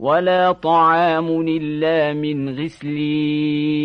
ولا طعام إلا من غسلين.